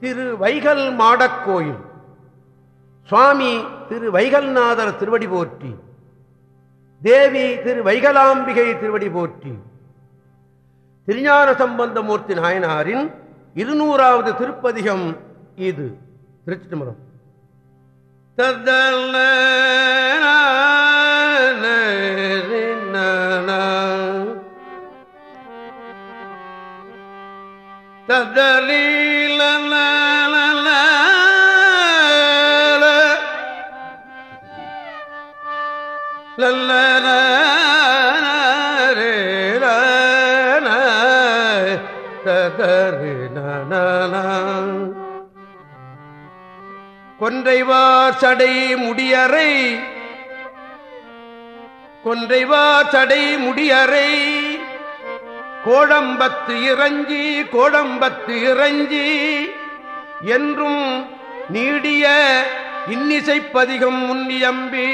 திரு வைகல் மாடக்கோயில். சுவாமி திரு வைகல்நாதர் திருவடி போற்றி. தேவி திரு வைகலாம்பிகை திருவடி போற்றி. திருஞான சம்பந்தமூர்த்தி நாயனாரின் இருநூறாவது திருப்பதிகம் இது. திருச்சி தம்பரம் கொன்றைவார் சடை முடியறை கொன்றைவார் சடை முடியறை. கோடம்பத்து இறஞ்சி கோடம்பத்து இறஞ்சி என்றும் நீடிய இன்னிசைப்பதிகம் முன்னியம்பி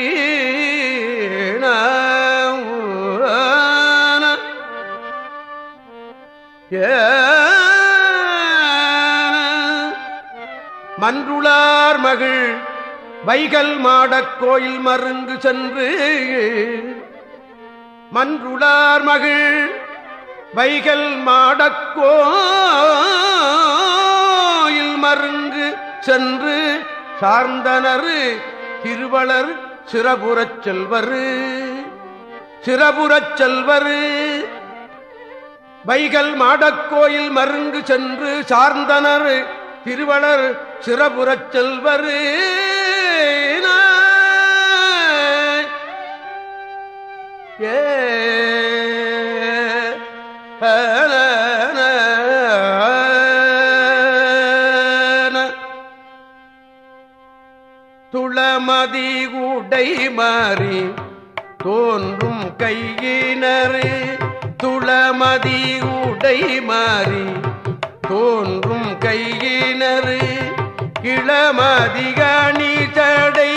மன்றுளார் மகள் வைகல் மாடக் கோயில் மருங்கு சென்று மன்றுளார் மகிழ் வைகல் மாடக்கோயில் மருங்கு சென்று சார்ந்தனர் திருவளர் சிறபுறச் செல்வர். சிறபுறச் செல்வர். வைகல் மாடக்கோயில் மருங்கு சென்று சார்ந்தனர் திருவளர் சிறபுறச் செல்வர். ஏ துளமதி உடை மாறி தோன்றும் கையினரு. துளமதி உடை மாறி தோன்றும் கையினரு. இளமதிகணி தடை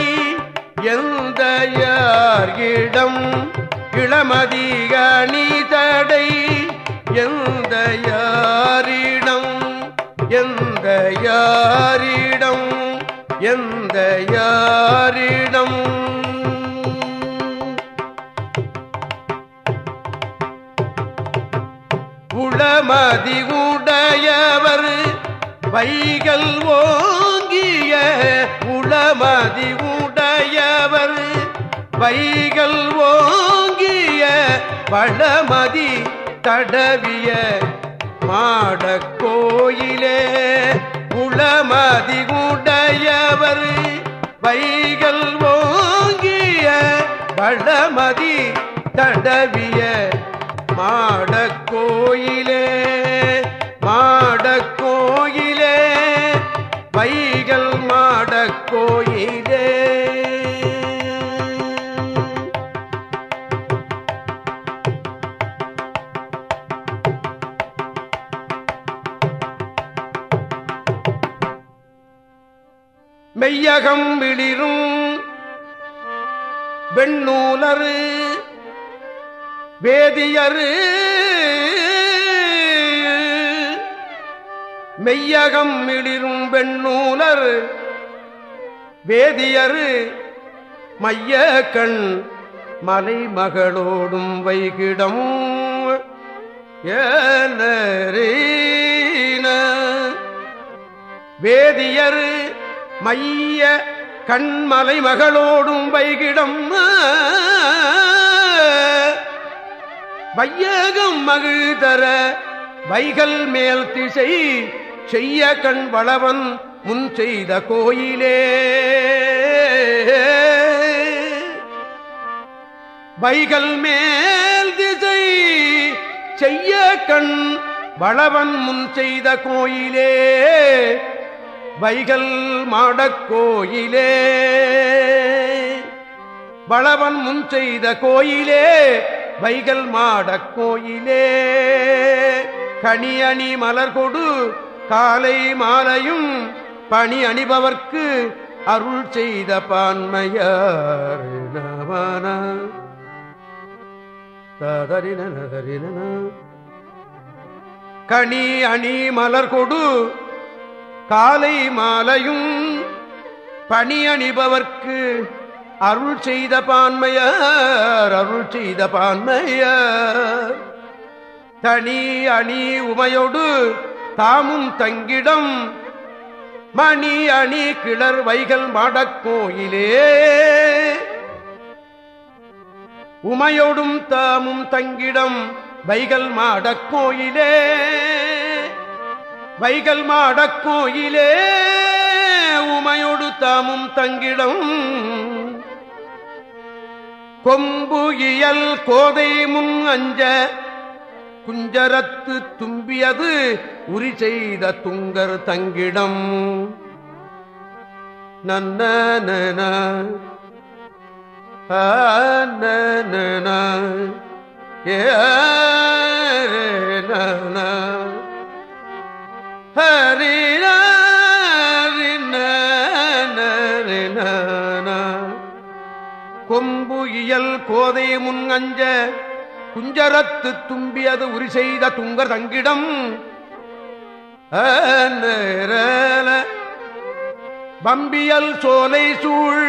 எந்த யார் இடம்? இளமதிகணி தடை எந்த யாரிடம் எந்த யாரிடம் எந்த யாரிடம்? உளமதி உடையவர் வைகள் ஓங்கிய உளமதி உடையவர் வைகள் ஓங்கிய பழமதி தடவிய மாடக் கோயிலே உளமதி வைகள் ஓங்கிய வளமதி தடவிய மாடக் கோயிலே மாடக் கோயிலே வைகள் மாடக் மெய்யகம் விளிரும் வெண்ணூலரு வேதியரு மெய்யகம் மிளிரும் வெண்ணூலர் வேதியரு மைய கண் மலை மகளோடும் வைகிடம் ஏன வேதியரு மைய கண்மலை மகளோடும் வைகிடம் வையகம் மகிழ்தர வைகல் மேல் திசை செய்ய கண் வளவன் முன் செய்த கோயிலே. வைகல் மேல் திசை செய்ய கண் வளவன் முன் செய்த கோயிலே. வைகல் மாடக்கோயிலே வளவன் முன் செய்த கோயிலே வைகல் மாடக்கோயிலே கனி அணி மலர் கொடு காலை மாலையும் பணி அணிபவர்க்கு அருள் செய்த பான்மையார் நவன. ததரின நதரின கனி அணி மலர் கொடு காலை மாலையும் பணி அணிபவர்க்கு அருள் செய்த பான்மையார் அருள் செய்த பான்மையார். தனி அணி உமையோடு தாமும் தங்கிடம் மணி அணி கிளர் வைகள் மாடக்கோயிலே உமையோடும் தாமும் தங்கிடம் வைகள் மாடக்கோயிலே வைகள் மாடக்கோயிலே உமையொடு தாமும் தங்கிடம். கொம்பு இயல் கோதை முன் அஞ்ச குஞ்சரத்து தும்பியது உரி செய்த துங்கர் தங்கிடம். நன்ன ஏ ஹரின கொம்பு இயல் கோதை முன் அஞ்ச குஞ்சரத்து தும்பியது உரி செய்த துங்கர் தங்கிடம். பம்பியல் சோலை சூழ்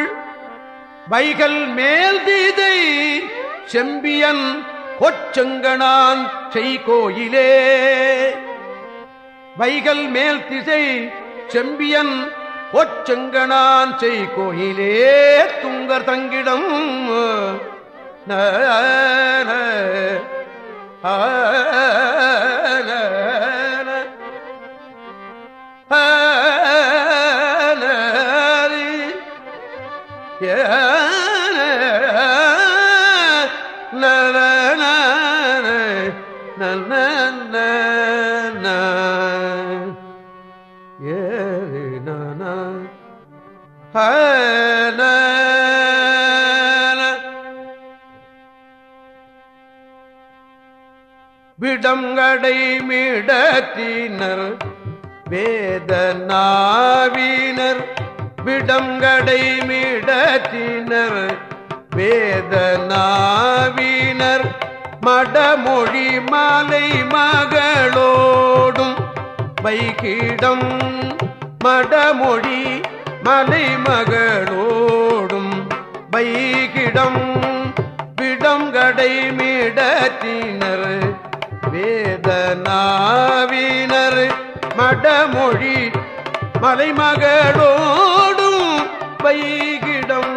வைகள் மேல் தீதை செம்பியன் கொச்செங்கனான் செய்கோயிலே. வைகள் மேல் திசை செம்பியன் பொச்செங்கனான் செய் கோயிலே துங்கர் தங்கிடம். ஆ விடங்கடை மீடத்தினர் வேதனாவினர். விடங்கடை மீடத்தினர் வேதனாவினர். மடமொழி மாலை மகளோடும் வைகிடம் மடமொழி மலை மகளோடும் வைகிடம். விடங்கடை மீடத்தினர் வேதனாவினர் மடமொழி மலைமகளோடும் வைகிடம்.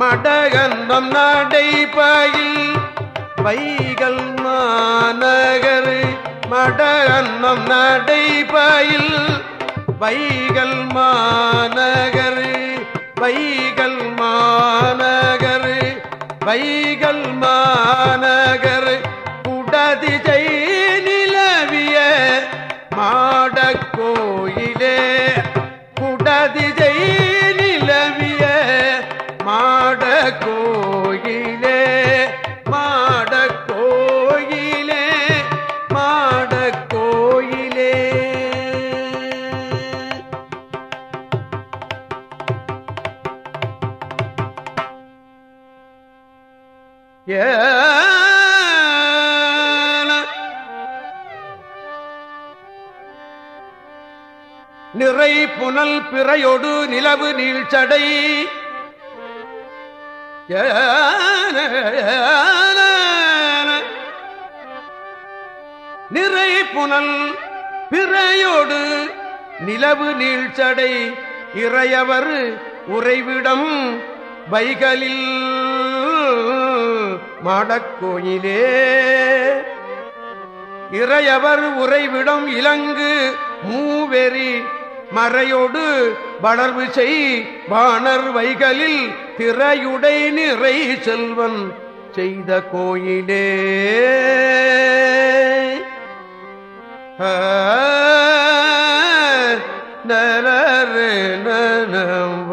மடகந்தம் நடைபயில் வைகள் மாநகர். மடகந்தம் நடைபயில் வைகள் மாநகர். வைகள் மாநகர் வைகள் மாநகர் குடதிசை நிறை புனல் பிறையொடு நிலவு நீழ்ச்சடை நிறை புனல் பிறையோடு நிலவு நீழ்ச்சடை இறையவர் உறைவிடம் வைகளில் மாடக்கோயிலே இறையவர் உறைவிடம் இலங்கு மூவெறி மறையோடு வளர்வு செய் வானர் வைகளில் திரையுடை நிறை செல்வன் செய்த கோயிலே. நலரு நனவ.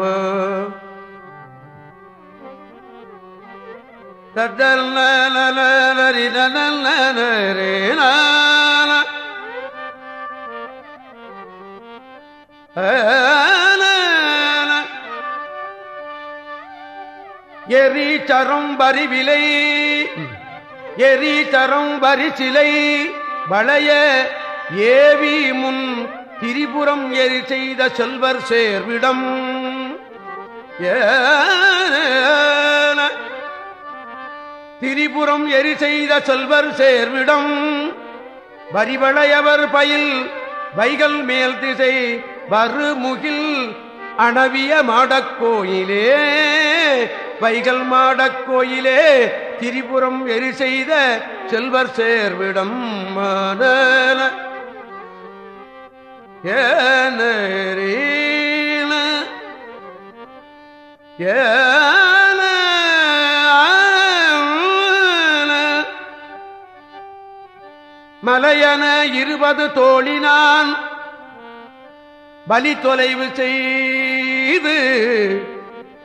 தத்தல் நலரி நலரே நான சரம் பரிவிலை எரி தரம் வரிசிலை வளைய ஏவி முன் திரிபுரம் எரி செய்த செல்வர் சேர்விடம். திரிபுரம் எரி செய்த செல்வர் சேர்விடம். வரிவளையவர் பயில் வைகள் மேல் திசை வருமுகில் அணவிய மாடக்கோயிலே வைகள் மாடக்கோயிலே திரிபுரம் எரி செய்த செல்வர் சேர்விடம் ஏன. மலையன இருபது தோழினான். பலி தொலைவு செய்து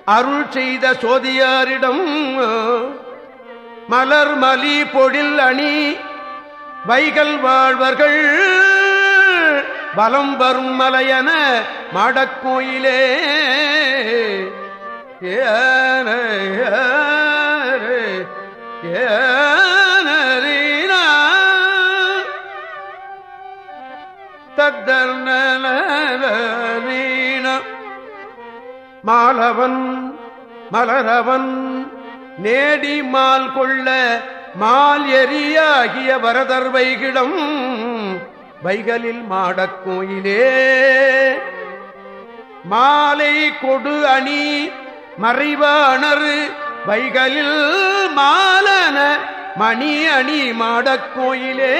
அருள் செய்த சோதியாரிடம் மலர் மலி பொழில் அணி வைகள் வாழ்வர்கள் பலம் வரும் மலையன மாடக்கோயிலே ஏன மாலவன் மலரவன் நேடி மால் கொள்ள மால் எரியாகிய வரதர் வைகிடம் வைகளில் மாடக்கோயிலே மாலை கொடு அணி மறைவாணரு வைகளில் மாலன மணி அணி மாடக்கோயிலே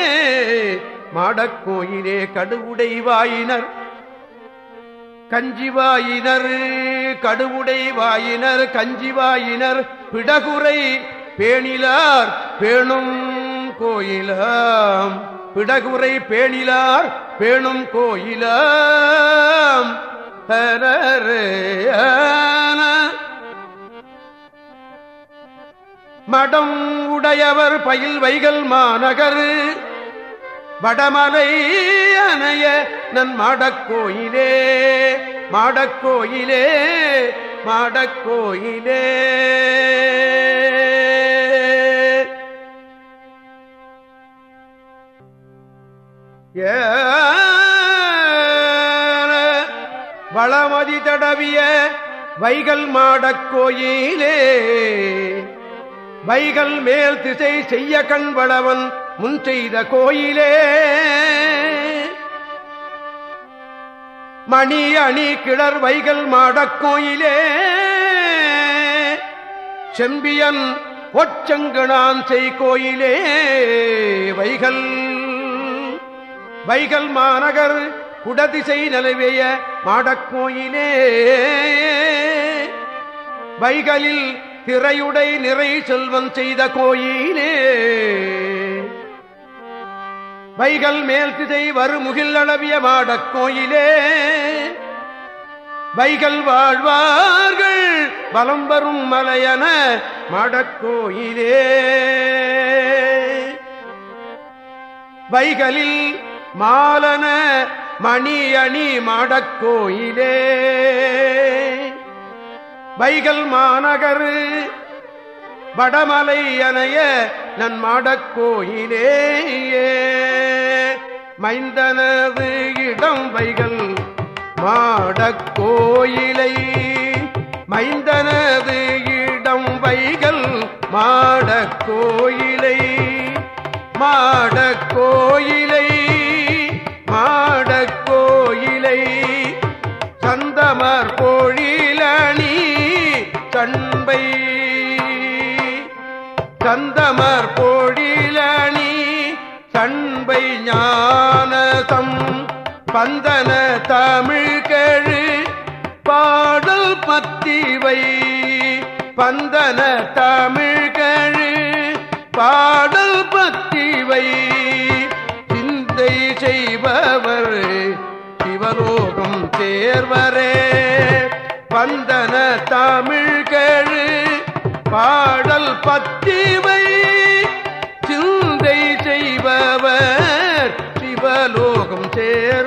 மாடக்கோயிலே கடுவுடை வாயினர் கஞ்சிவாயினர் கடுவுடை வாயினர் கஞ்சிவாயினர் பிடகுரை பேணிலார் பேணும் கோயிலாம். பிடகுரை பேணிலார் பேணும் கோயிலாம். மடம் உடையவர் பயில் வைகள் மாநகர். வடமலை அணைய நன் மாடக்கோயிலே மாடக்கோயிலே மாடக்கோயிலே. வளமதி தடவிய வைகள் மாடக்கோயிலே வைகள் மேல் திசை செய்ய கண்வளவன் முன் செய்த கோயிலே. மணி அணி கிளர் வைகள் மாடக் கோயிலே. செம்பியன் ஒச்சங்கனான் செய் கோயிலே. வைகள் வைகள் மாநகர் குடதிசை நிலவேய மாடக்கோயிலே வைகளில் திரையுடை நிறை செல்வம் செய்த கோயிலே. வைகள் மேல் திசை வருமுகில் அளவிய மாடக் கோயிலே. வைகள் வாழ்வார்கள் பலம் வரும் மலையன மாடக்கோயிலே வைகளில் மாலன மணி அணி மாடக்கோயிலே வைகள் மாநகர் வடமலை அணைய நன் மாடக்கோயிலே மைந்தனது இடம் வைகள் மாடக்கோயிலை மைந்தனது இடம் வைகள் மாடக்கோயிலை மாடக்கோயிலை மாடக்கோயிலை ஞானதம் பந்தன தமிழ் கேழு பாடல் பத்திவை. பந்தன தமிழ் கேழு பாடல் பத்திவை. சிந்தை செய்பவர் சிவலோகம் தேர்வரே பந்தன தமிழ் கேழு பாடல் பத்திவை. ಸೇರ